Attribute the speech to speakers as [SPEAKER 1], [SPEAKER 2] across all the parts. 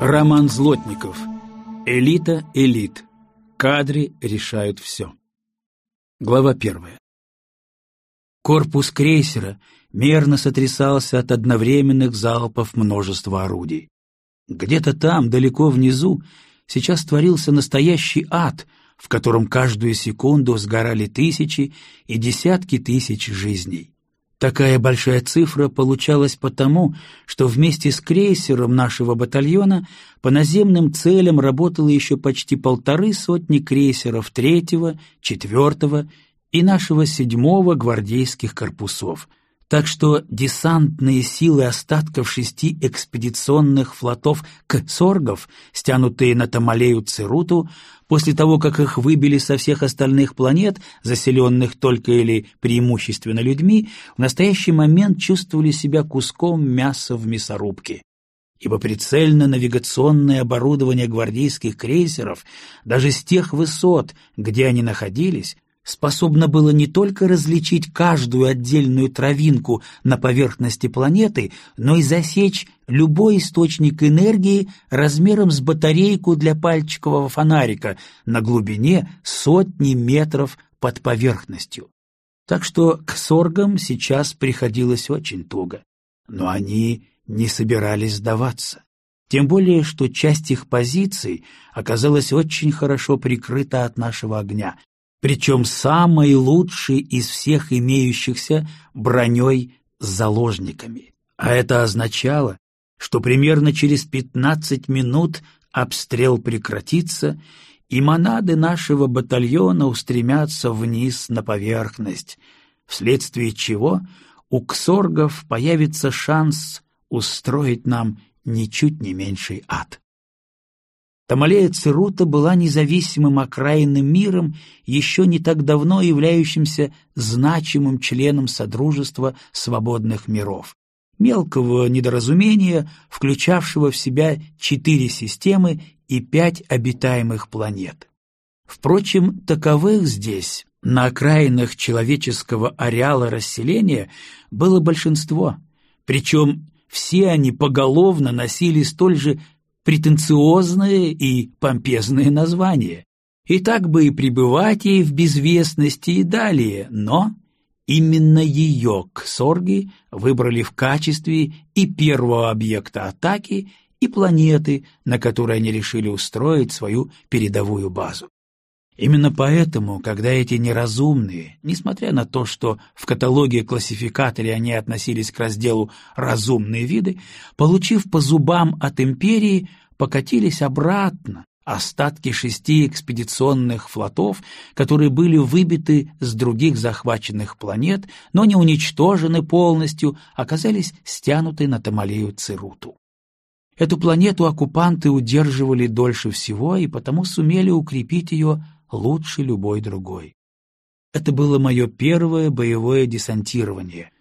[SPEAKER 1] Роман Злотников. Элита элит. Кадры решают все. Глава первая. Корпус крейсера мерно сотрясался от одновременных залпов множества орудий. Где-то там, далеко внизу, сейчас творился настоящий ад, в котором каждую секунду сгорали тысячи и десятки тысяч жизней. Такая большая цифра получалась потому, что вместе с крейсером нашего батальона по наземным целям работало еще почти полторы сотни крейсеров третьего, четвертого и нашего седьмого гвардейских корпусов — так что десантные силы остатков шести экспедиционных флотов Ксоргов, стянутые на Тамалею Церуту, после того, как их выбили со всех остальных планет, заселенных только или преимущественно людьми, в настоящий момент чувствовали себя куском мяса в мясорубке. Ибо прицельно-навигационное оборудование гвардейских крейсеров даже с тех высот, где они находились, способно было не только различить каждую отдельную травинку на поверхности планеты, но и засечь любой источник энергии размером с батарейку для пальчикового фонарика на глубине сотни метров под поверхностью. Так что к соргам сейчас приходилось очень туго. Но они не собирались сдаваться. Тем более, что часть их позиций оказалась очень хорошо прикрыта от нашего огня, причем самой лучшей из всех имеющихся броней с заложниками. А это означало, что примерно через пятнадцать минут обстрел прекратится, и монады нашего батальона устремятся вниз на поверхность, вследствие чего у ксоргов появится шанс устроить нам ничуть не меньший ад. Тамалея Церута была независимым окраинным миром, еще не так давно являющимся значимым членом Содружества свободных миров, мелкого недоразумения, включавшего в себя четыре системы и пять обитаемых планет. Впрочем, таковых здесь, на окраинах человеческого ареала расселения, было большинство, причем все они поголовно носили столь же претенциозное и помпезное название. И так бы и пребывать ей в безвестности и далее, но именно ее ксорги выбрали в качестве и первого объекта атаки, и планеты, на которой они решили устроить свою передовую базу. Именно поэтому, когда эти неразумные, несмотря на то, что в каталоге классификаторе они относились к разделу «разумные виды», получив по зубам от империи, покатились обратно, остатки шести экспедиционных флотов, которые были выбиты с других захваченных планет, но не уничтожены полностью, оказались стянуты на Тамалею Цируту. Эту планету оккупанты удерживали дольше всего и потому сумели укрепить ее лучше любой другой. Это было мое первое боевое десантирование.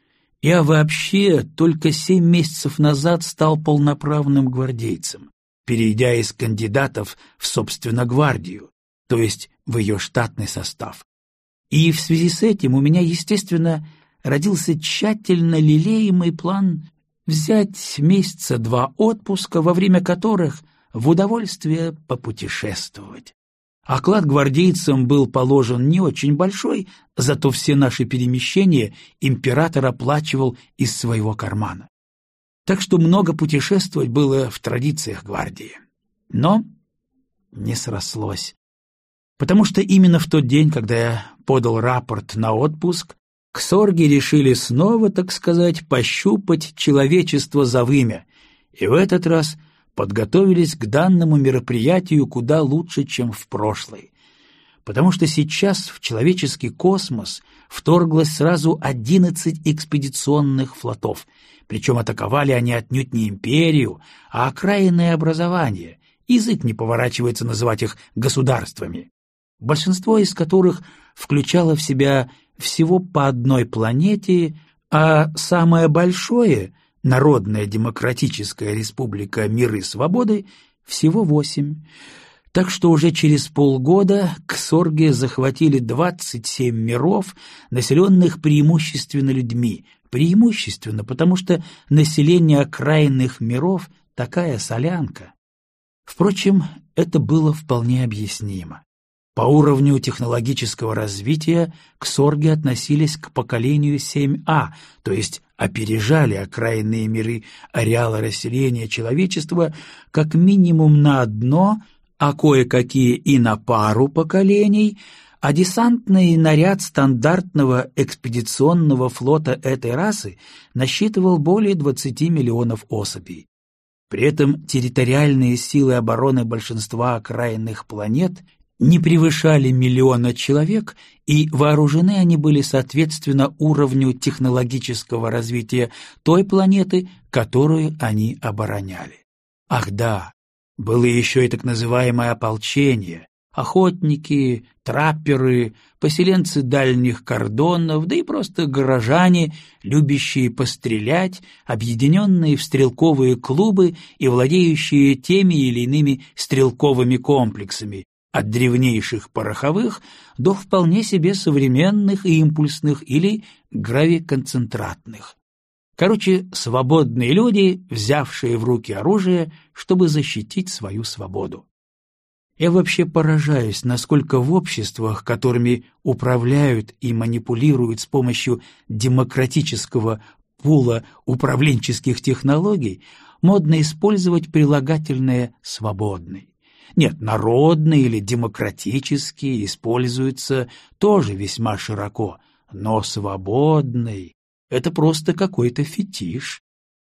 [SPEAKER 1] Я вообще только семь месяцев назад стал полноправным гвардейцем, перейдя из кандидатов в, собственно, гвардию, то есть в ее штатный состав. И в связи с этим у меня, естественно, родился тщательно лелеемый план взять месяца два отпуска, во время которых в удовольствие попутешествовать. Оклад гвардейцам был положен не очень большой, зато все наши перемещения император оплачивал из своего кармана. Так что много путешествовать было в традициях гвардии. Но не срослось. Потому что именно в тот день, когда я подал рапорт на отпуск, ксорги решили снова, так сказать, пощупать человечество за вымя, и в этот раз — подготовились к данному мероприятию куда лучше, чем в прошлый. Потому что сейчас в человеческий космос вторглось сразу одиннадцать экспедиционных флотов, причем атаковали они отнюдь не империю, а окраинное образование, язык не поворачивается называть их государствами, большинство из которых включало в себя всего по одной планете, а самое большое — Народная демократическая республика Миры Свободы всего восемь. Так что уже через полгода ксорги захватили 27 миров, населенных преимущественно людьми. Преимущественно, потому что население окраинных миров такая солянка. Впрочем, это было вполне объяснимо. По уровню технологического развития ксорги относились к поколению 7А, то есть опережали окраинные миры ареала расселения человечества как минимум на одно, а кое-какие и на пару поколений, а десантный наряд стандартного экспедиционного флота этой расы насчитывал более 20 миллионов особей. При этом территориальные силы обороны большинства окраинных планет не превышали миллиона человек, и вооружены они были соответственно уровню технологического развития той планеты, которую они обороняли. Ах да, было еще и так называемое ополчение, охотники, трапперы, поселенцы дальних кордонов, да и просто горожане, любящие пострелять, объединенные в стрелковые клубы и владеющие теми или иными стрелковыми комплексами, от древнейших пороховых до вполне себе современных и импульсных или гравиконцентратных. Короче, свободные люди, взявшие в руки оружие, чтобы защитить свою свободу. Я вообще поражаюсь, насколько в обществах, которыми управляют и манипулируют с помощью демократического пула управленческих технологий, модно использовать прилагательное «свободный». Нет, народный или демократический используется тоже весьма широко, но свободный — это просто какой-то фетиш.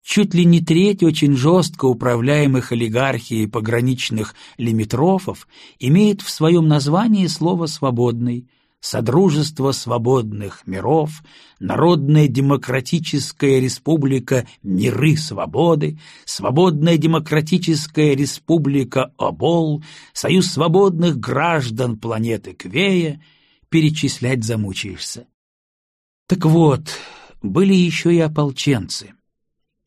[SPEAKER 1] Чуть ли не треть очень жестко управляемых олигархией пограничных лимитрофов имеет в своем названии слово «свободный», Содружество свободных миров, Народная демократическая республика Миры Свободы, Свободная демократическая республика Обол, Союз свободных граждан планеты Квея, перечислять замучаешься. Так вот, были еще и ополченцы.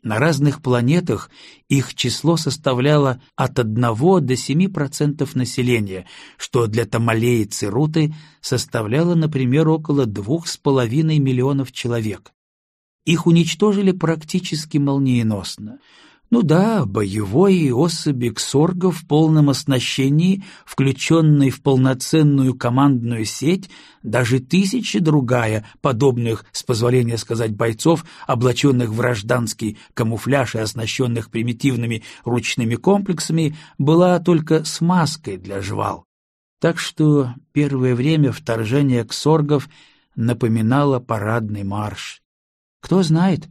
[SPEAKER 1] На разных планетах их число составляло от 1 до 7% населения, что для Тамалеи Цируты составляло, например, около 2,5 миллионов человек. Их уничтожили практически молниеносно — ну да, боевой особи Ксорга в полном оснащении, включенной в полноценную командную сеть, даже тысячи другая подобных, с позволения сказать, бойцов, облаченных в гражданский камуфляж и оснащенных примитивными ручными комплексами, была только смазкой для жвал. Так что первое время вторжение ксоргов напоминало парадный марш. Кто знает,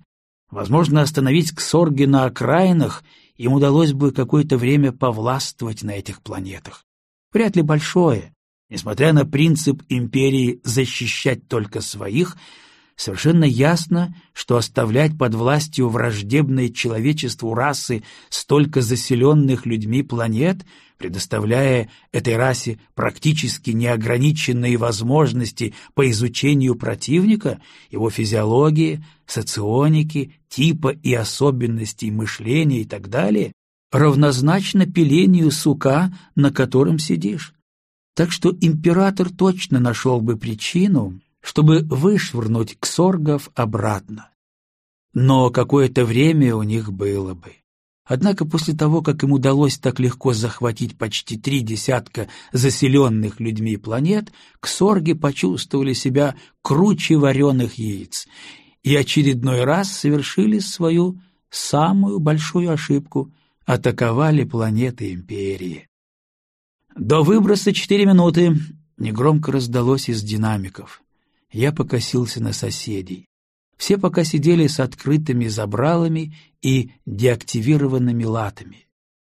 [SPEAKER 1] Возможно, остановить ксорги на окраинах им удалось бы какое-то время повластвовать на этих планетах. Вряд ли большое. Несмотря на принцип империи защищать только своих, совершенно ясно, что оставлять под властью враждебной человечеству расы столько заселенных людьми планет, предоставляя этой расе практически неограниченные возможности по изучению противника, его физиологии, соционики, типа и особенностей мышления и так далее, равнозначно пилению сука, на котором сидишь. Так что император точно нашел бы причину, чтобы вышвырнуть ксоргов обратно. Но какое-то время у них было бы. Однако после того, как им удалось так легко захватить почти три десятка заселенных людьми планет, ксорги почувствовали себя круче вареных яиц и очередной раз совершили свою самую большую ошибку — атаковали планеты Империи. «До выброса четыре минуты!» — негромко раздалось из динамиков. Я покосился на соседей. Все пока сидели с открытыми забралами и деактивированными латами.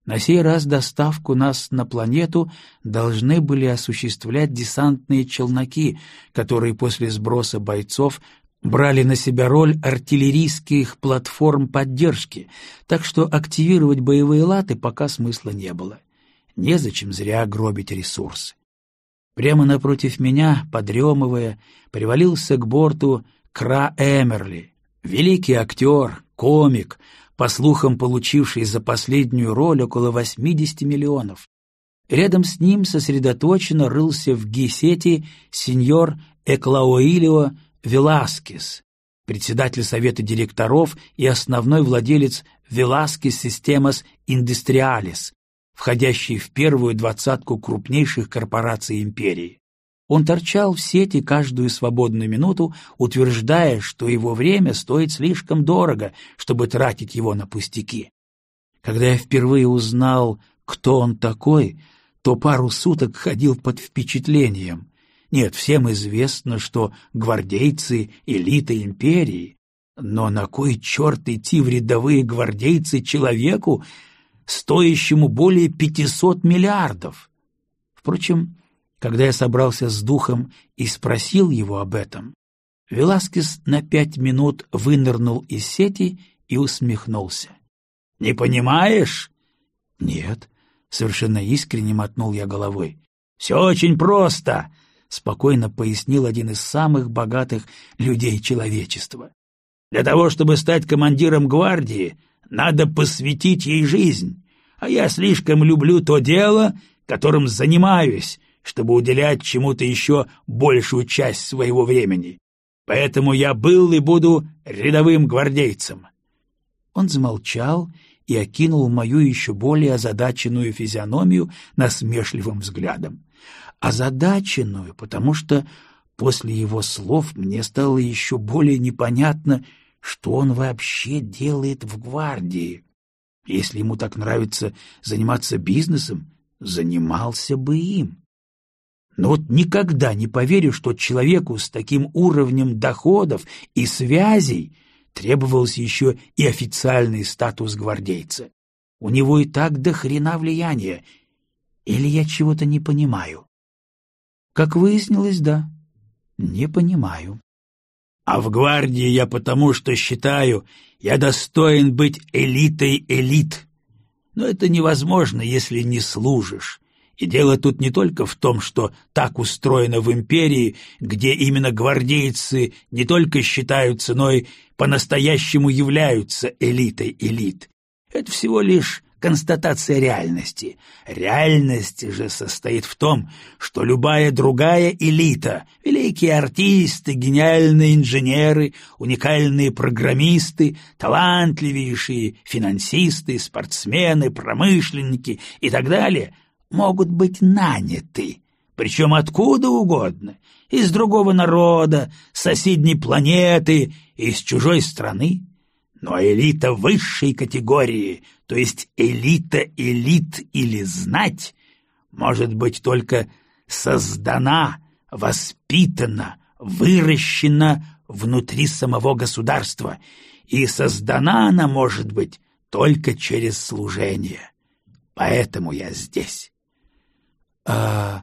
[SPEAKER 1] На сей раз доставку нас на планету должны были осуществлять десантные челноки, которые после сброса бойцов брали на себя роль артиллерийских платформ поддержки, так что активировать боевые латы пока смысла не было. Незачем зря гробить ресурсы. Прямо напротив меня, подремывая, привалился к борту Кра Эмерли, великий актер, комик, по слухам получивший за последнюю роль около 80 миллионов. Рядом с ним сосредоточенно рылся в гесете сеньор Эклаоилио Веласкес, председатель совета директоров и основной владелец Веласкес Системас Индустриалис, входящий в первую двадцатку крупнейших корпораций империи. Он торчал в сети каждую свободную минуту, утверждая, что его время стоит слишком дорого, чтобы тратить его на пустяки. Когда я впервые узнал, кто он такой, то пару суток ходил под впечатлением. Нет, всем известно, что гвардейцы — элита империи. Но на кой черт идти в рядовые гвардейцы человеку, стоящему более пятисот миллиардов? Впрочем, когда я собрался с духом и спросил его об этом, Веласкес на пять минут вынырнул из сети и усмехнулся. — Не понимаешь? — Нет, — совершенно искренне мотнул я головой. — Все очень просто, — спокойно пояснил один из самых богатых людей человечества. Для того, чтобы стать командиром гвардии, надо посвятить ей жизнь, а я слишком люблю то дело, которым занимаюсь, чтобы уделять чему-то еще большую часть своего времени. Поэтому я был и буду рядовым гвардейцем». Он замолчал и окинул мою еще более озадаченную физиономию насмешливым взглядом. Озадаченную, потому что После его слов мне стало еще более непонятно, что он вообще делает в гвардии. Если ему так нравится заниматься бизнесом, занимался бы им. Но вот никогда не поверю, что человеку с таким уровнем доходов и связей требовался еще и официальный статус гвардейца. У него и так до хрена влияния. Или я чего-то не понимаю? Как выяснилось, да. Не понимаю. А в гвардии я потому, что считаю, я достоин быть элитой элит. Но это невозможно, если не служишь. И дело тут не только в том, что так устроено в империи, где именно гвардейцы не только считаются, но и по-настоящему являются элитой элит. Это всего лишь констатация реальности. Реальность же состоит в том, что любая другая элита, великие артисты, гениальные инженеры, уникальные программисты, талантливейшие финансисты, спортсмены, промышленники и так далее, могут быть наняты, причем откуда угодно, из другого народа, соседней планеты, из чужой страны. Но элита высшей категории, то есть элита элит или знать, может быть только создана, воспитана, выращена внутри самого государства, и создана она может быть только через служение. Поэтому я здесь. А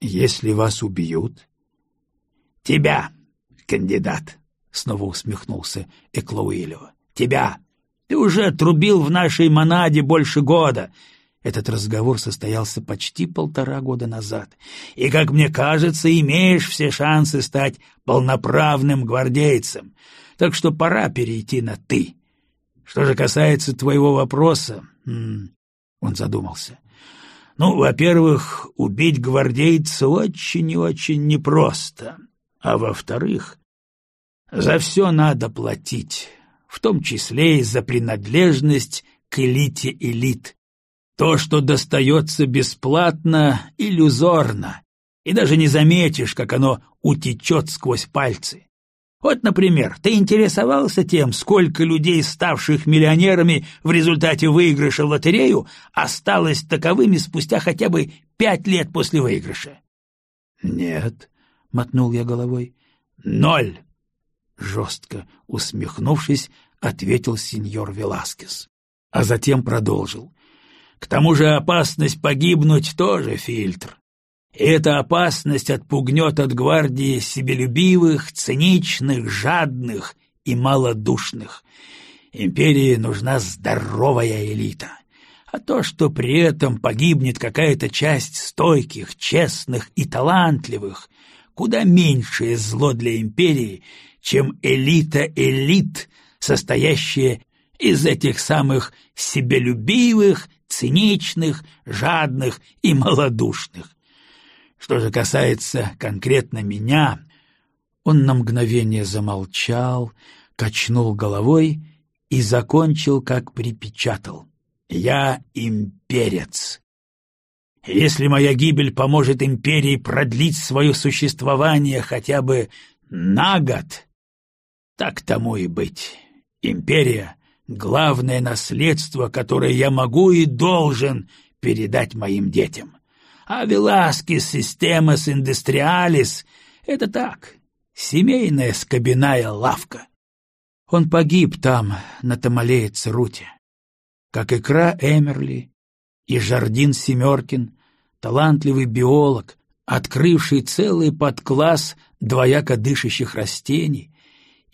[SPEAKER 1] если вас убьют? Тебя, кандидат, снова усмехнулся Эклоуилева. Тебя. Ты уже трубил в нашей монаде больше года. Этот разговор состоялся почти полтора года назад. И, как мне кажется, имеешь все шансы стать полноправным гвардейцем. Так что пора перейти на «ты». Что же касается твоего вопроса... Он задумался. Ну, во-первых, убить гвардейца очень и очень непросто. А во-вторых, за все надо платить в том числе и за принадлежность к элите элит. То, что достается бесплатно, иллюзорно, и даже не заметишь, как оно утечет сквозь пальцы. Вот, например, ты интересовался тем, сколько людей, ставших миллионерами в результате выигрыша в лотерею, осталось таковыми спустя хотя бы пять лет после выигрыша? — Нет, — мотнул я головой, — ноль. Жестко усмехнувшись, ответил сеньор Веласкес. А затем продолжил. К тому же опасность погибнуть тоже фильтр. И эта опасность отпугнет от гвардии себелюбивых, циничных, жадных и малодушных. Империи нужна здоровая элита. А то, что при этом погибнет какая-то часть стойких, честных и талантливых, куда меньшее зло для империи, чем элита элит, состоящая из этих самых себелюбивых, циничных, жадных и малодушных. Что же касается конкретно меня, он на мгновение замолчал, качнул головой и закончил, как припечатал. «Я имперец, Если моя гибель поможет империи продлить свое существование хотя бы на год, так тому и быть. Империя — главное наследство, которое я могу и должен передать моим детям. А Веласкис Системас Индустриалис — это так, семейная скобяная лавка. Он погиб там, на Тамалее Церуте. Как икра Эмерли и Жардин Семеркин, талантливый биолог, открывший целый подкласс двояко дышащих растений,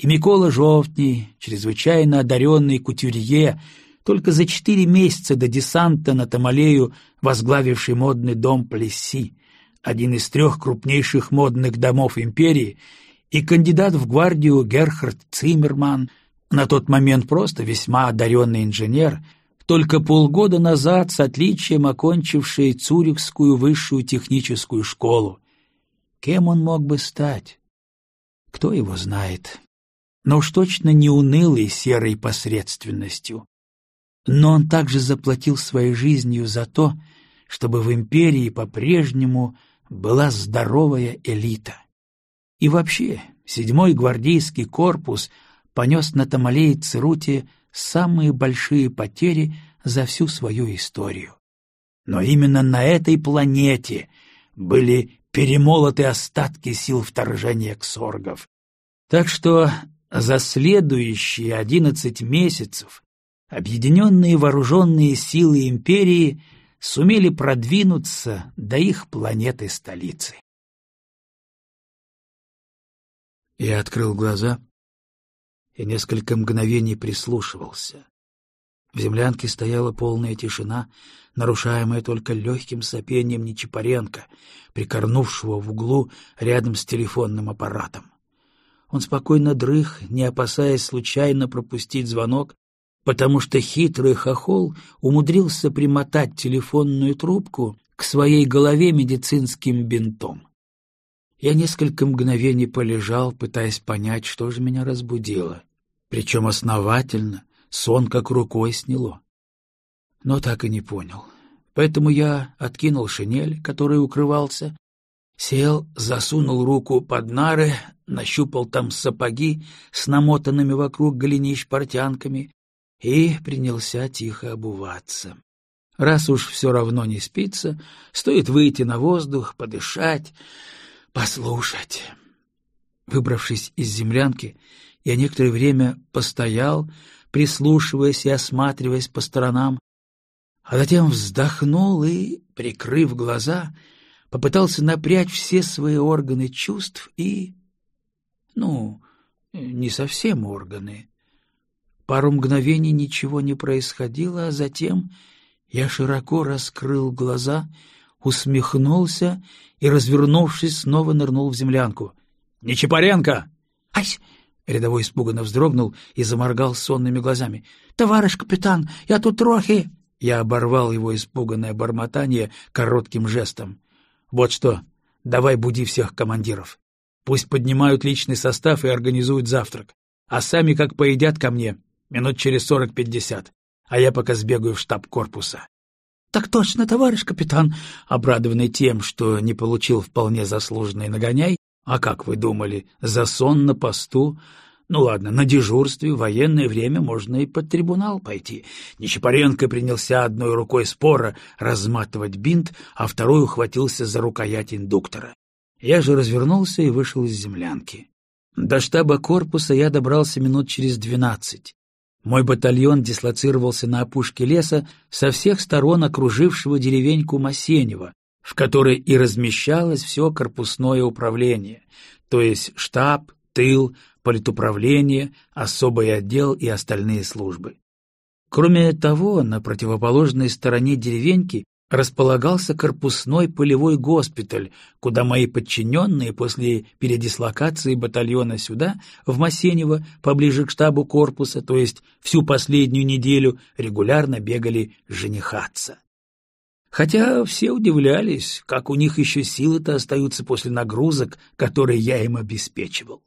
[SPEAKER 1] и Микола Жовтний, чрезвычайно одаренный кутюрье, только за четыре месяца до десанта на Тамалею, возглавивший модный дом Плесси, один из трех крупнейших модных домов империи, и кандидат в гвардию Герхард Циммерман, на тот момент просто весьма одаренный инженер, только полгода назад с отличием окончивший Цюрихскую высшую техническую школу. Кем он мог бы стать? Кто его знает? Но уж точно не унылой серой посредственностью. Но он также заплатил своей жизнью за то, чтобы в империи по-прежнему была здоровая элита. И вообще, седьмой гвардейский корпус понес на Тамалее Церуте самые большие потери за всю свою историю. Но именно на этой планете были перемолоты остатки сил вторжения ксоргов. Так что за следующие одиннадцать месяцев объединенные вооруженные силы империи сумели продвинуться до их планеты-столицы. Я открыл глаза и несколько мгновений прислушивался. В землянке стояла полная тишина, нарушаемая только легким сопением Нечипаренко, прикорнувшего в углу рядом с телефонным аппаратом. Он спокойно дрых, не опасаясь случайно пропустить звонок, потому что хитрый хохол умудрился примотать телефонную трубку к своей голове медицинским бинтом. Я несколько мгновений полежал, пытаясь понять, что же меня разбудило. Причем основательно, сон как рукой сняло. Но так и не понял. Поэтому я откинул шинель, которой укрывался, сел, засунул руку под нары, нащупал там сапоги с намотанными вокруг голенищ портянками и принялся тихо обуваться. Раз уж все равно не спится, стоит выйти на воздух, подышать, послушать. Выбравшись из землянки, я некоторое время постоял, прислушиваясь и осматриваясь по сторонам, а затем вздохнул и, прикрыв глаза, попытался напрячь все свои органы чувств и... Ну, не совсем органы. Пару мгновений ничего не происходило, а затем я широко раскрыл глаза, усмехнулся и, развернувшись, снова нырнул в землянку. — Нечапаренко! — Ась! Рядовой испуганно вздрогнул и заморгал сонными глазами. — Товарищ капитан, я тут трохи... Я оборвал его испуганное бормотание коротким жестом. — Вот что, давай буди всех командиров. Пусть поднимают личный состав и организуют завтрак. А сами как поедят ко мне, минут через сорок-пятьдесят. А я пока сбегаю в штаб корпуса. — Так точно, товарищ капитан, обрадованный тем, что не получил вполне заслуженный нагоняй, а как вы думали, за сон на посту? Ну ладно, на дежурстве в военное время можно и под трибунал пойти. Нечапаренко принялся одной рукой спора разматывать бинт, а второй ухватился за рукоять индуктора. Я же развернулся и вышел из землянки. До штаба корпуса я добрался минут через двенадцать. Мой батальон дислоцировался на опушке леса со всех сторон окружившего деревеньку Масенева, в которой и размещалось все корпусное управление, то есть штаб, тыл, политуправление, особый отдел и остальные службы. Кроме того, на противоположной стороне деревеньки располагался корпусной полевой госпиталь, куда мои подчиненные после передислокации батальона сюда, в Масенево, поближе к штабу корпуса, то есть всю последнюю неделю, регулярно бегали женихаться. Хотя все удивлялись, как у них еще силы-то остаются после нагрузок, которые я им обеспечивал.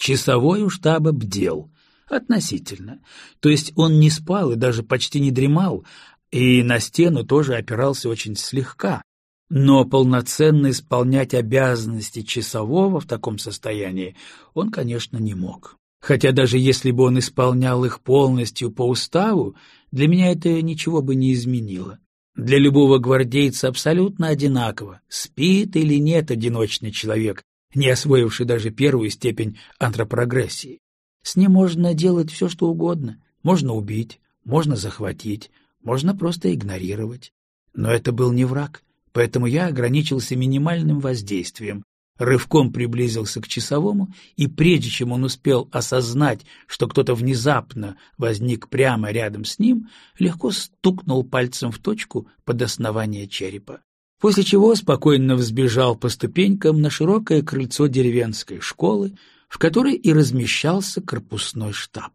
[SPEAKER 1] Часовой у штаба бдел, относительно. То есть он не спал и даже почти не дремал, и на стену тоже опирался очень слегка, Но полноценно исполнять обязанности часового в таком состоянии он, конечно, не мог. Хотя даже если бы он исполнял их полностью по уставу, для меня это ничего бы не изменило. Для любого гвардейца абсолютно одинаково, спит или нет одиночный человек, не освоивший даже первую степень антропрогрессии. С ним можно делать все, что угодно. Можно убить, можно захватить, можно просто игнорировать. Но это был не враг, поэтому я ограничился минимальным воздействием, рывком приблизился к часовому, и прежде чем он успел осознать, что кто-то внезапно возник прямо рядом с ним, легко стукнул пальцем в точку под основание черепа. После чего спокойно взбежал по ступенькам на широкое крыльцо деревенской школы, в которой и размещался корпусной штаб.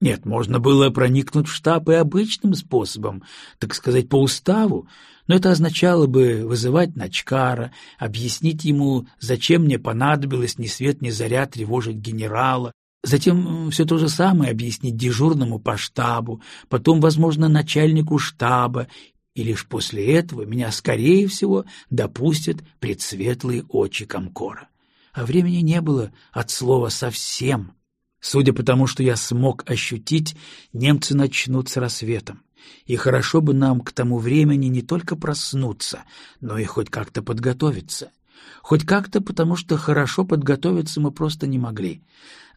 [SPEAKER 1] Нет, можно было проникнуть в штаб и обычным способом, так сказать, по уставу, но это означало бы вызывать Начкара, объяснить ему, зачем мне понадобилось ни свет ни заря тревожить генерала, затем все то же самое объяснить дежурному по штабу, потом, возможно, начальнику штаба, и лишь после этого меня, скорее всего, допустят пред светлые очи Комкора. А времени не было от слова «совсем». Судя по тому, что я смог ощутить, немцы начнут с рассветом и хорошо бы нам к тому времени не только проснуться, но и хоть как-то подготовиться. Хоть как-то, потому что хорошо подготовиться мы просто не могли.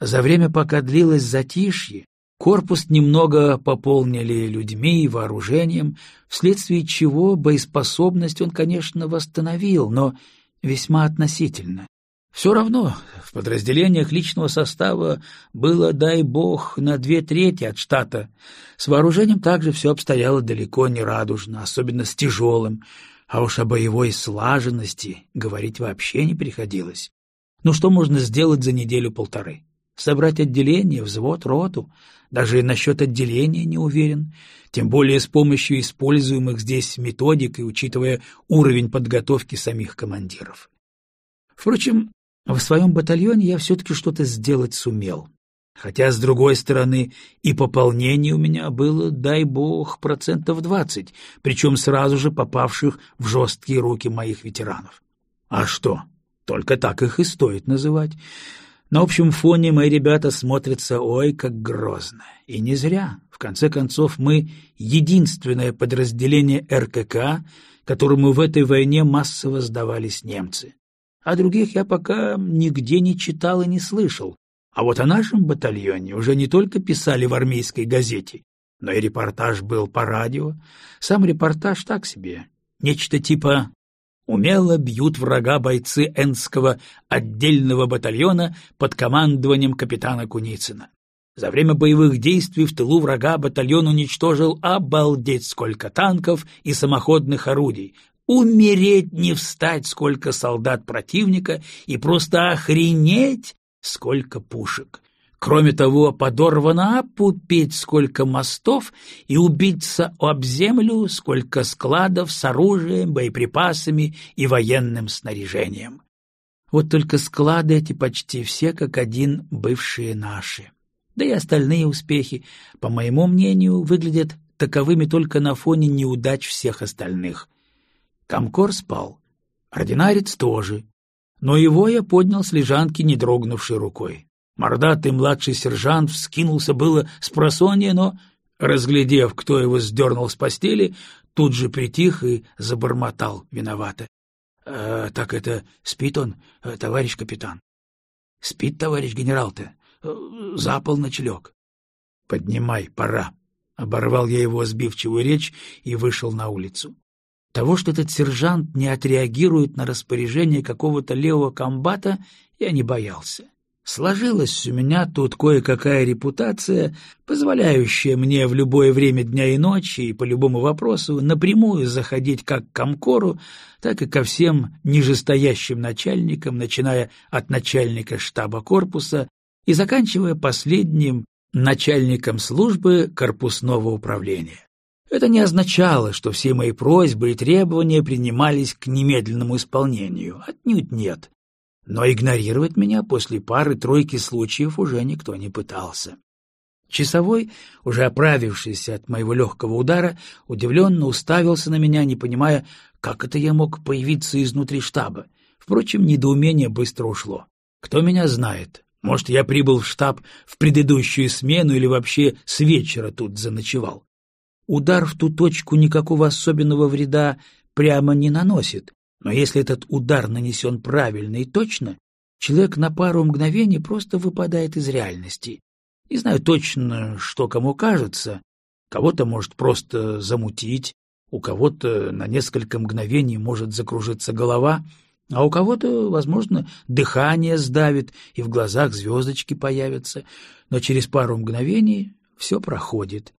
[SPEAKER 1] За время, пока длилось затишье, корпус немного пополнили людьми и вооружением, вследствие чего боеспособность он, конечно, восстановил, но весьма относительно. Все равно в подразделениях личного состава было, дай бог, на две трети от штата. С вооружением также все обстояло далеко не радужно, особенно с тяжелым, а уж о боевой слаженности говорить вообще не приходилось. Ну что можно сделать за неделю-полторы? Собрать отделение, взвод, роту? Даже насчет отделения не уверен, тем более с помощью используемых здесь методик и учитывая уровень подготовки самих командиров. Впрочем, в своем батальоне я все-таки что-то сделать сумел. Хотя, с другой стороны, и пополнение у меня было, дай бог, процентов двадцать, причем сразу же попавших в жесткие руки моих ветеранов. А что? Только так их и стоит называть. На общем фоне мои ребята смотрятся ой как грозно. И не зря. В конце концов, мы единственное подразделение РКК, которому в этой войне массово сдавались немцы а других я пока нигде не читал и не слышал. А вот о нашем батальоне уже не только писали в армейской газете, но и репортаж был по радио. Сам репортаж так себе, нечто типа «Умело бьют врага бойцы Энского отдельного батальона под командованием капитана Куницына. За время боевых действий в тылу врага батальон уничтожил обалдеть сколько танков и самоходных орудий, умереть не встать, сколько солдат противника, и просто охренеть, сколько пушек. Кроме того, подорвано опупить, сколько мостов, и убиться об землю, сколько складов с оружием, боеприпасами и военным снаряжением. Вот только склады эти почти все как один бывшие наши. Да и остальные успехи, по моему мнению, выглядят таковыми только на фоне неудач всех остальных. Комкор спал. Ординарец тоже. Но его я поднял с лежанки, не дрогнувшей рукой. Мордатый младший сержант вскинулся было с просонья, но, разглядев, кто его сдернул с постели, тут же притих и забормотал виновато. «Э, — Так это спит он, э, товарищ капитан? — Спит, товарищ генерал-то. Э, за полночь лег. — Поднимай, пора. Оборвал я его сбивчивую речь и вышел на улицу. Того, что этот сержант не отреагирует на распоряжение какого-то левого комбата, я не боялся. Сложилась у меня тут кое-какая репутация, позволяющая мне в любое время дня и ночи и по любому вопросу напрямую заходить как к комкору, так и ко всем нижестоящим начальникам, начиная от начальника штаба корпуса и заканчивая последним начальником службы корпусного управления. Это не означало, что все мои просьбы и требования принимались к немедленному исполнению. Отнюдь нет. Но игнорировать меня после пары-тройки случаев уже никто не пытался. Часовой, уже оправившийся от моего легкого удара, удивленно уставился на меня, не понимая, как это я мог появиться изнутри штаба. Впрочем, недоумение быстро ушло. Кто меня знает? Может, я прибыл в штаб в предыдущую смену или вообще с вечера тут заночевал. Удар в ту точку никакого особенного вреда прямо не наносит, но если этот удар нанесен правильно и точно, человек на пару мгновений просто выпадает из реальности. Не знаю точно, что кому кажется, кого-то может просто замутить, у кого-то на несколько мгновений может закружиться голова, а у кого-то, возможно, дыхание сдавит и в глазах звездочки появятся, но через пару мгновений все проходит.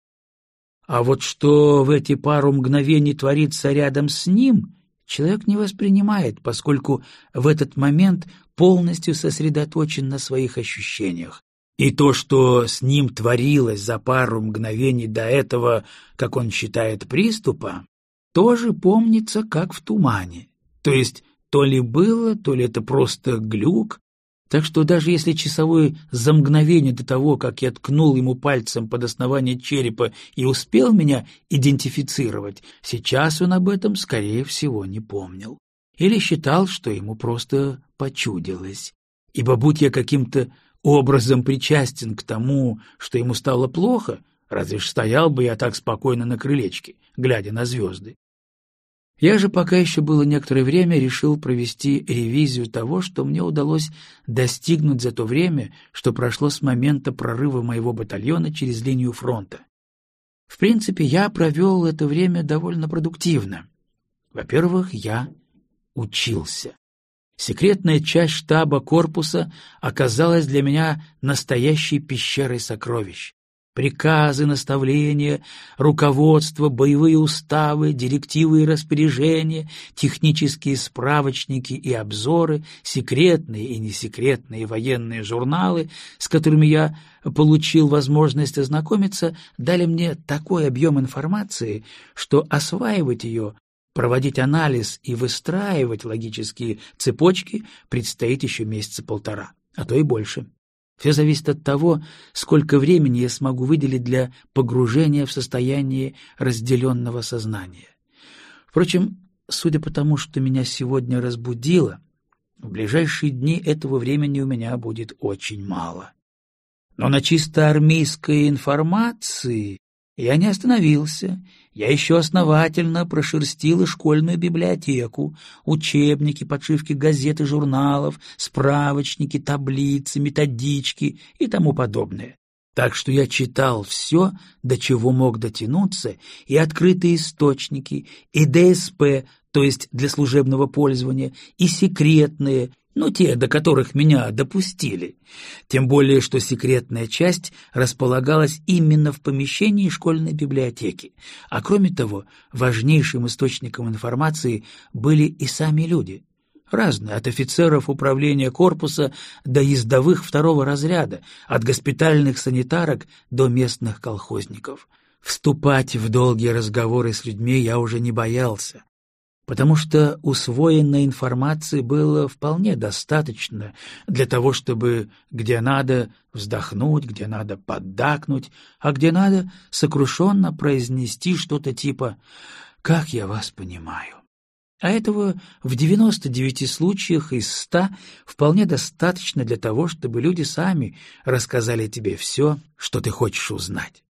[SPEAKER 1] А вот что в эти пару мгновений творится рядом с ним, человек не воспринимает, поскольку в этот момент полностью сосредоточен на своих ощущениях. И то, что с ним творилось за пару мгновений до этого, как он считает, приступа, тоже помнится как в тумане. То есть то ли было, то ли это просто глюк, так что даже если часовой за мгновение до того, как я ткнул ему пальцем под основание черепа и успел меня идентифицировать, сейчас он об этом, скорее всего, не помнил. Или считал, что ему просто почудилось. Ибо будь я каким-то образом причастен к тому, что ему стало плохо, разве ж стоял бы я так спокойно на крылечке, глядя на звезды. Я же пока еще было некоторое время решил провести ревизию того, что мне удалось достигнуть за то время, что прошло с момента прорыва моего батальона через линию фронта. В принципе, я провел это время довольно продуктивно. Во-первых, я учился. Секретная часть штаба корпуса оказалась для меня настоящей пещерой сокровищ. Приказы, наставления, руководство, боевые уставы, директивы и распоряжения, технические справочники и обзоры, секретные и несекретные военные журналы, с которыми я получил возможность ознакомиться, дали мне такой объем информации, что осваивать ее, проводить анализ и выстраивать логические цепочки предстоит еще месяца полтора, а то и больше. Все зависит от того, сколько времени я смогу выделить для погружения в состояние разделенного сознания. Впрочем, судя по тому, что меня сегодня разбудило, в ближайшие дни этого времени у меня будет очень мало. Но на чисто армейской информации я не остановился. Я еще основательно прошерстил и школьную библиотеку, учебники, подшивки газет и журналов, справочники, таблицы, методички и тому подобное. Так что я читал все, до чего мог дотянуться, и открытые источники, и ДСП, то есть для служебного пользования, и секретные, ну, те, до которых меня допустили. Тем более, что секретная часть располагалась именно в помещении школьной библиотеки. А кроме того, важнейшим источником информации были и сами люди. Разные, от офицеров управления корпуса до ездовых второго разряда, от госпитальных санитарок до местных колхозников. Вступать в долгие разговоры с людьми я уже не боялся потому что усвоенной информации было вполне достаточно для того, чтобы где надо вздохнуть, где надо поддакнуть, а где надо сокрушенно произнести что-то типа «Как я вас понимаю». А этого в 99 случаях из 100 вполне достаточно для того, чтобы люди сами рассказали тебе все, что ты хочешь узнать.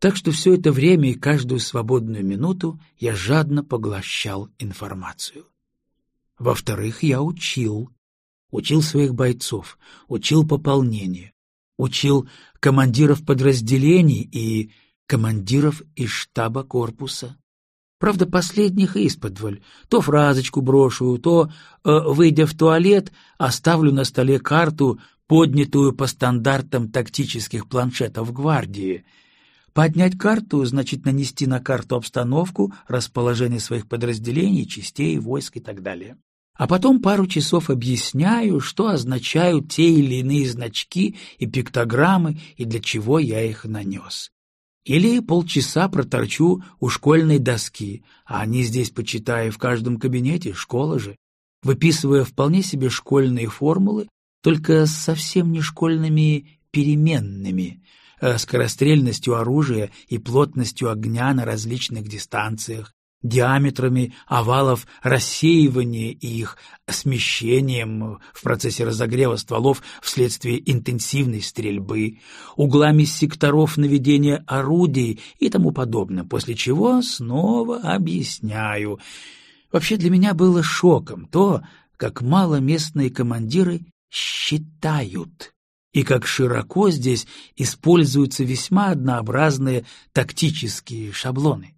[SPEAKER 1] Так что все это время и каждую свободную минуту я жадно поглощал информацию. Во-вторых, я учил. Учил своих бойцов, учил пополнение, учил командиров подразделений и командиров из штаба корпуса. Правда, последних исподволь. То фразочку брошу, то, э, выйдя в туалет, оставлю на столе карту, поднятую по стандартам тактических планшетов гвардии — Поднять карту значит нанести на карту обстановку, расположение своих подразделений, частей, войск и так далее. А потом пару часов объясняю, что означают те или иные значки и пиктограммы и для чего я их нанес. Или полчаса проторчу у школьной доски, а они здесь, почитая в каждом кабинете, школа же, выписывая вполне себе школьные формулы, только совсем не школьными переменными, скорострельностью оружия и плотностью огня на различных дистанциях, диаметрами овалов рассеивания и их смещением в процессе разогрева стволов вследствие интенсивной стрельбы, углами секторов наведения орудий и тому подобное, после чего снова объясняю. Вообще для меня было шоком то, как мало местные командиры считают и как широко здесь используются весьма однообразные тактические шаблоны.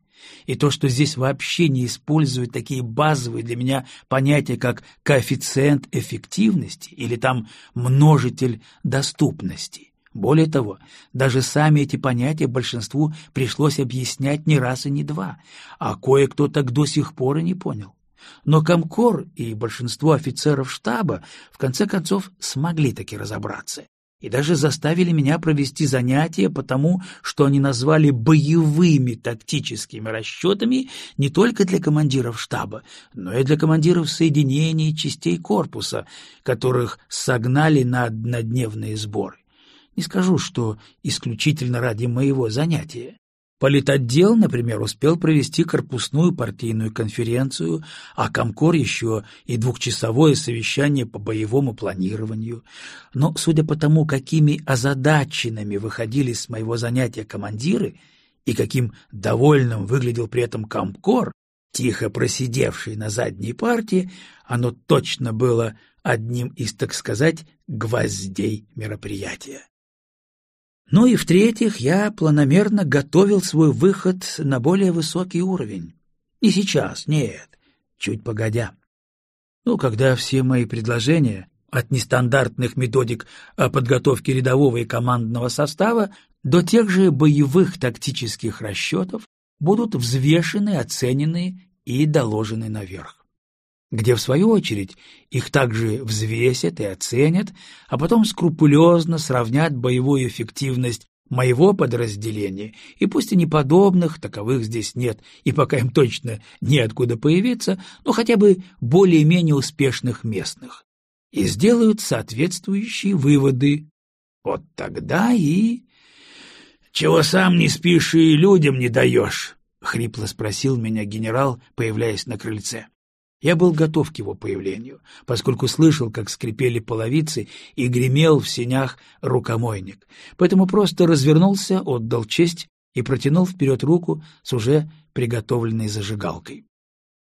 [SPEAKER 1] И то, что здесь вообще не используют такие базовые для меня понятия, как коэффициент эффективности или там множитель доступности. Более того, даже сами эти понятия большинству пришлось объяснять не раз и не два, а кое-кто так до сих пор и не понял. Но Комкор и большинство офицеров штаба в конце концов смогли таки разобраться и даже заставили меня провести занятия потому, что они назвали боевыми тактическими расчетами не только для командиров штаба, но и для командиров соединений частей корпуса, которых согнали на однодневные сборы. Не скажу, что исключительно ради моего занятия. Политотдел, например, успел провести корпусную партийную конференцию, а Комкор еще и двухчасовое совещание по боевому планированию. Но, судя по тому, какими озадаченными выходили с моего занятия командиры и каким довольным выглядел при этом Комкор, тихо просидевший на задней партии, оно точно было одним из, так сказать, гвоздей мероприятия. Ну и в-третьих, я планомерно готовил свой выход на более высокий уровень. Не сейчас, нет, чуть погодя. Ну, когда все мои предложения, от нестандартных методик о подготовке рядового и командного состава до тех же боевых тактических расчетов, будут взвешены, оценены и доложены наверх где, в свою очередь, их также взвесят и оценят, а потом скрупулезно сравнят боевую эффективность моего подразделения, и пусть и неподобных, таковых здесь нет, и пока им точно неоткуда появиться, но хотя бы более-менее успешных местных, и сделают соответствующие выводы. Вот тогда и... — Чего сам не спишь и людям не даешь? — хрипло спросил меня генерал, появляясь на крыльце. Я был готов к его появлению, поскольку слышал, как скрипели половицы и гремел в сенях рукомойник, поэтому просто развернулся, отдал честь и протянул вперед руку с уже приготовленной зажигалкой.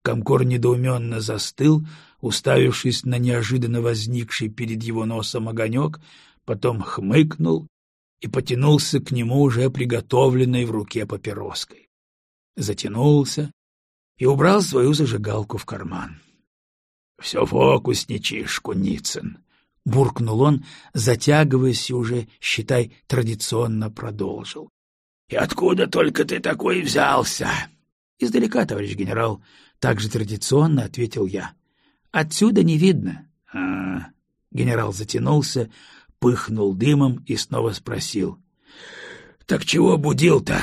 [SPEAKER 1] Комкор недоуменно застыл, уставившись на неожиданно возникший перед его носом огонек, потом хмыкнул и потянулся к нему уже приготовленной в руке папироской. Затянулся, и убрал свою зажигалку в карман. — Все фокусничаешь, Куницын, — буркнул он, затягиваясь уже, считай, традиционно продолжил. — И откуда только ты такой взялся? — Издалека, товарищ генерал, — также традиционно ответил я. — Отсюда не видно. А, генерал затянулся, пыхнул дымом и снова спросил. — Так чего будил-то?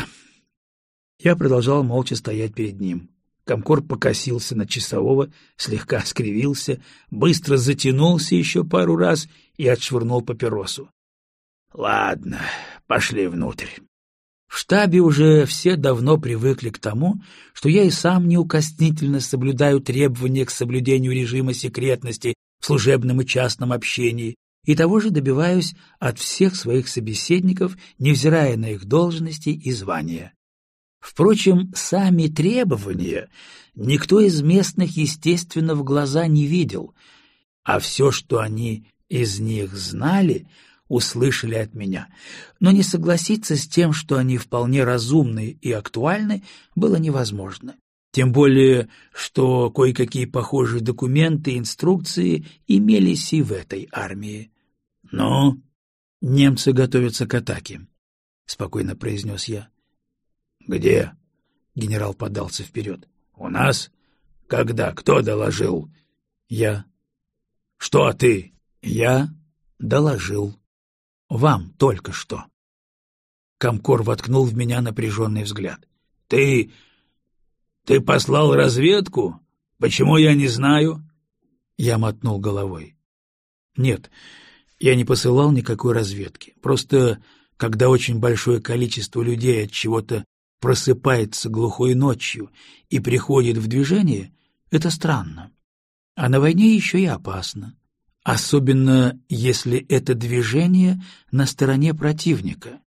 [SPEAKER 1] Я продолжал молча стоять перед ним. Комкор покосился на часового, слегка скривился, быстро затянулся еще пару раз и отшвырнул папиросу. — Ладно, пошли внутрь. В штабе уже все давно привыкли к тому, что я и сам неукоснительно соблюдаю требования к соблюдению режима секретности в служебном и частном общении, и того же добиваюсь от всех своих собеседников, невзирая на их должности и звания. Впрочем, сами требования никто из местных, естественно, в глаза не видел, а все, что они из них знали, услышали от меня. Но не согласиться с тем, что они вполне разумны и актуальны, было невозможно. Тем более, что кое-какие похожие документы и инструкции имелись и в этой армии. «Ну, немцы готовятся к атаке», — спокойно произнес я. «Где?» — генерал подался вперед. «У нас? Когда? Кто доложил?» «Я». «Что ты?» «Я доложил. Вам только что». Комкор воткнул в меня напряженный взгляд. «Ты... ты послал разведку? Почему я не знаю?» Я мотнул головой. «Нет, я не посылал никакой разведки. Просто когда очень большое количество людей от чего-то просыпается глухой ночью и приходит в движение, это странно. А на войне еще и опасно. Особенно, если это движение на стороне противника.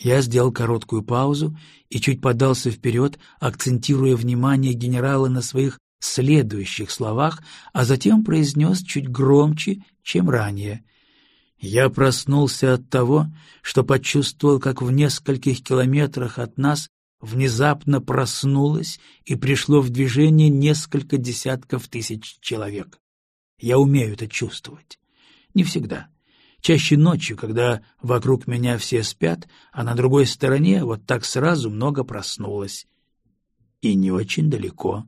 [SPEAKER 1] Я сделал короткую паузу и чуть подался вперед, акцентируя внимание генерала на своих следующих словах, а затем произнес чуть громче, чем ранее. Я проснулся от того, что почувствовал, как в нескольких километрах от нас внезапно проснулось и пришло в движение несколько десятков тысяч человек. Я умею это чувствовать. Не всегда. Чаще ночью, когда вокруг меня все спят, а на другой стороне вот так сразу много проснулось. И не очень далеко.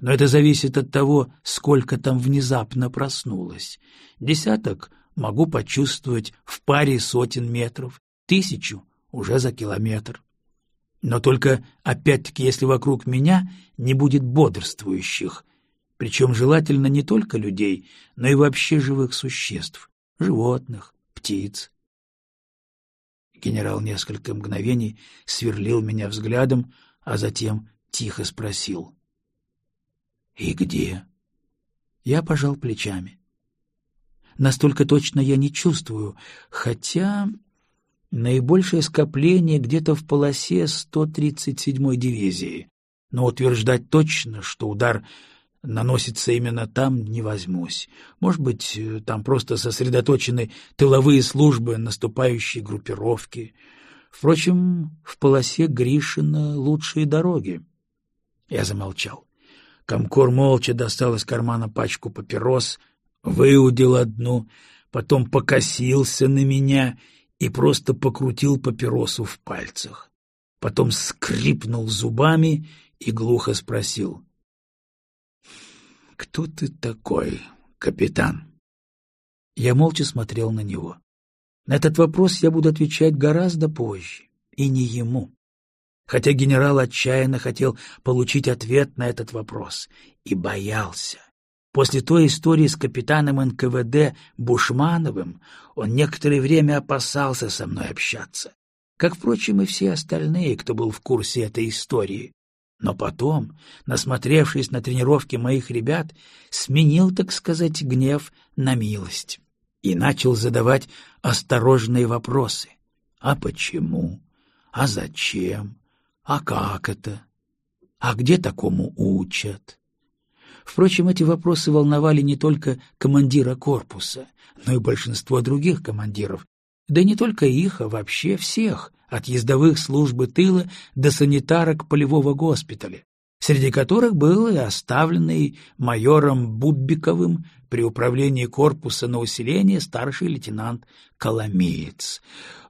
[SPEAKER 1] Но это зависит от того, сколько там внезапно проснулось. Десяток могу почувствовать в паре сотен метров, тысячу уже за километр. Но только, опять-таки, если вокруг меня не будет бодрствующих, причем желательно не только людей, но и вообще живых существ, животных, птиц. Генерал несколько мгновений сверлил меня взглядом, а затем тихо спросил. — И где? Я пожал плечами. Настолько точно я не чувствую, хотя наибольшее скопление где-то в полосе 137-й дивизии, но утверждать точно, что удар наносится именно там, не возьмусь. Может быть, там просто сосредоточены тыловые службы наступающей группировки. Впрочем, в полосе Гришина лучшие дороги. Я замолчал. Комкор молча достал из кармана пачку папирос, выудил одну, потом покосился на меня и просто покрутил папиросу в пальцах. Потом скрипнул зубами и глухо спросил. «Кто ты такой, капитан?» Я молча смотрел на него. На этот вопрос я буду отвечать гораздо позже, и не ему. Хотя генерал отчаянно хотел получить ответ на этот вопрос и боялся. После той истории с капитаном НКВД Бушмановым он некоторое время опасался со мной общаться, как, впрочем, и все остальные, кто был в курсе этой истории. Но потом, насмотревшись на тренировки моих ребят, сменил, так сказать, гнев на милость и начал задавать осторожные вопросы. А почему? А зачем? А как это? А где такому учат? Впрочем, эти вопросы волновали не только командира корпуса, но и большинство других командиров, да не только их, а вообще всех, от ездовых службы тыла до санитарок полевого госпиталя, среди которых был и оставленный майором Буббиковым при управлении корпуса на усиление старший лейтенант Коломеец.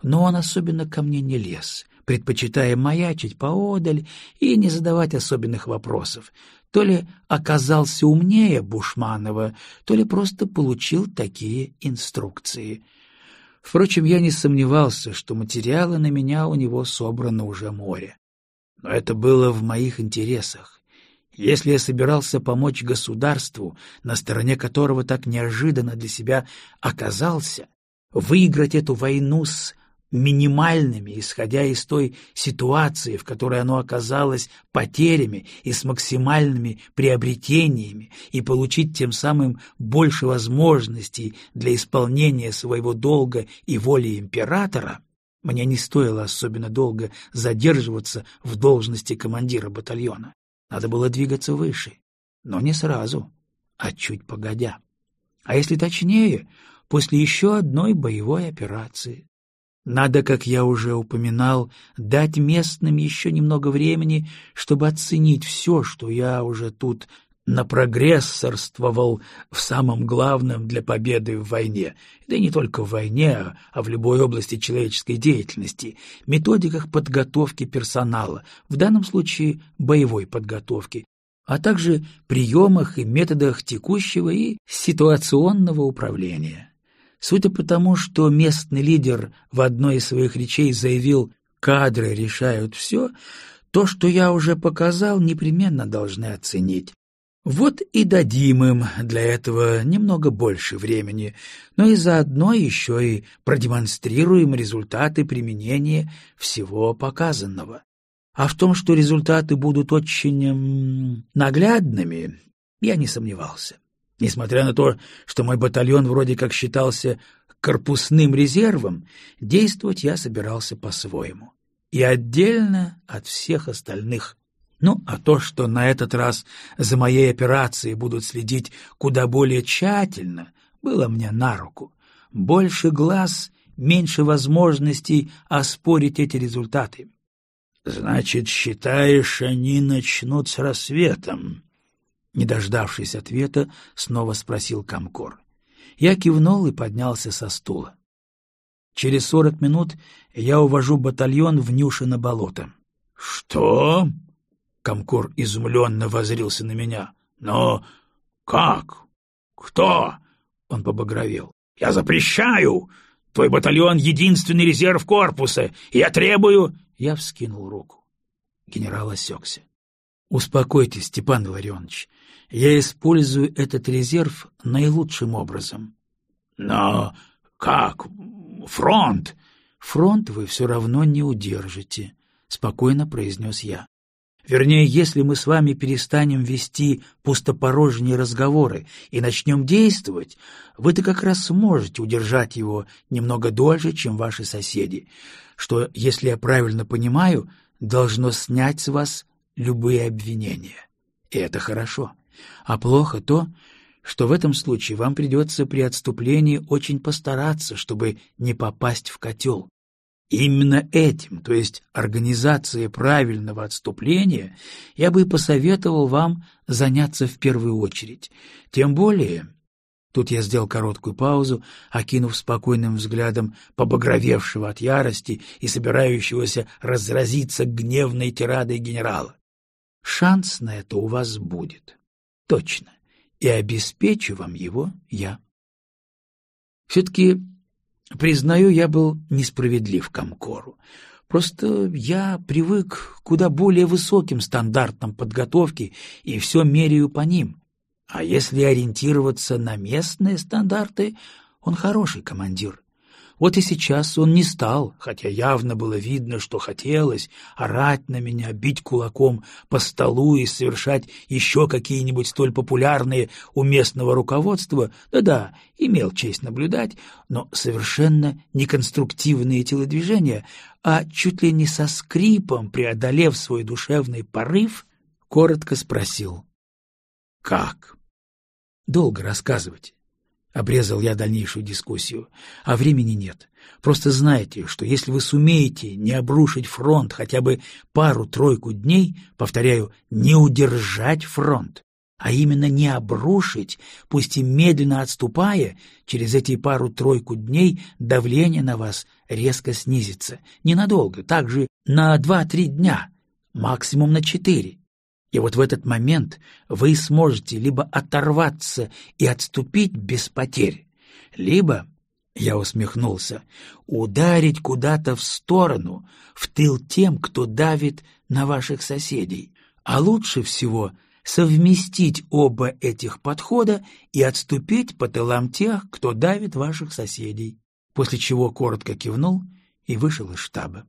[SPEAKER 1] Но он особенно ко мне не лез, предпочитая маячить поодаль и не задавать особенных вопросов. То ли оказался умнее Бушманова, то ли просто получил такие инструкции — Впрочем, я не сомневался, что материала на меня у него собрано уже море. Но это было в моих интересах. Если я собирался помочь государству, на стороне которого так неожиданно для себя оказался, выиграть эту войну с минимальными, исходя из той ситуации, в которой оно оказалось потерями и с максимальными приобретениями, и получить тем самым больше возможностей для исполнения своего долга и воли императора, мне не стоило особенно долго задерживаться в должности командира батальона. Надо было двигаться выше, но не сразу, а чуть погодя. А если точнее, после еще одной боевой операции. Надо, как я уже упоминал, дать местным еще немного времени, чтобы оценить все, что я уже тут напрогрессорствовал в самом главном для победы в войне, да и не только в войне, а в любой области человеческой деятельности, методиках подготовки персонала, в данном случае боевой подготовки, а также приемах и методах текущего и ситуационного управления. Судя по тому, что местный лидер в одной из своих речей заявил «кадры решают все», то, что я уже показал, непременно должны оценить. Вот и дадим им для этого немного больше времени, но и заодно еще и продемонстрируем результаты применения всего показанного. А в том, что результаты будут очень наглядными, я не сомневался. Несмотря на то, что мой батальон вроде как считался корпусным резервом, действовать я собирался по-своему. И отдельно от всех остальных. Ну, а то, что на этот раз за моей операцией будут следить куда более тщательно, было мне на руку. Больше глаз, меньше возможностей оспорить эти результаты. — Значит, считаешь, они начнут с рассветом? Не дождавшись ответа, снова спросил Комкор. Я кивнул и поднялся со стула. Через сорок минут я увожу батальон в Нюшино болото. — Что? Комкор изумленно возрился на меня. «Но как? Кто?» Он побагровел. «Я запрещаю! Твой батальон — единственный резерв корпуса, и я требую...» Я вскинул руку. Генерал осекся. «Успокойтесь, Степан Ларионович. Я использую этот резерв наилучшим образом». «Но как? Фронт?» «Фронт вы все равно не удержите», — спокойно произнес я. Вернее, если мы с вами перестанем вести пустопорожние разговоры и начнем действовать, вы-то как раз сможете удержать его немного дольше, чем ваши соседи, что, если я правильно понимаю, должно снять с вас любые обвинения. И это хорошо. А плохо то, что в этом случае вам придется при отступлении очень постараться, чтобы не попасть в котел. Именно этим, то есть организацией правильного отступления, я бы и посоветовал вам заняться в первую очередь. Тем более, тут я сделал короткую паузу, окинув спокойным взглядом побагровевшего от ярости и собирающегося разразиться гневной тирадой генерала. Шанс на это у вас будет. Точно. И обеспечу вам его я. Все-таки Признаю, я был несправедлив к Амкору. Просто я привык к куда более высоким стандартам подготовки и все меряю по ним. А если ориентироваться на местные стандарты, он хороший командир. Вот и сейчас он не стал, хотя явно было видно, что хотелось, орать на меня, бить кулаком по столу и совершать еще какие-нибудь столь популярные у местного руководства, да-да, имел честь наблюдать, но совершенно неконструктивные телодвижения, а чуть ли не со скрипом, преодолев свой душевный порыв, коротко спросил. «Как?» «Долго рассказывать. Обрезал я дальнейшую дискуссию. А времени нет. Просто знайте, что если вы сумеете не обрушить фронт хотя бы пару-тройку дней, повторяю, не удержать фронт, а именно не обрушить, пусть и медленно отступая, через эти пару-тройку дней давление на вас резко снизится. Ненадолго, также на два-три дня, максимум на четыре. И вот в этот момент вы сможете либо оторваться и отступить без потерь, либо, я усмехнулся, ударить куда-то в сторону, в тыл тем, кто давит на ваших соседей. А лучше всего совместить оба этих подхода и отступить по тылам тех, кто давит ваших соседей. После чего коротко кивнул и вышел из штаба.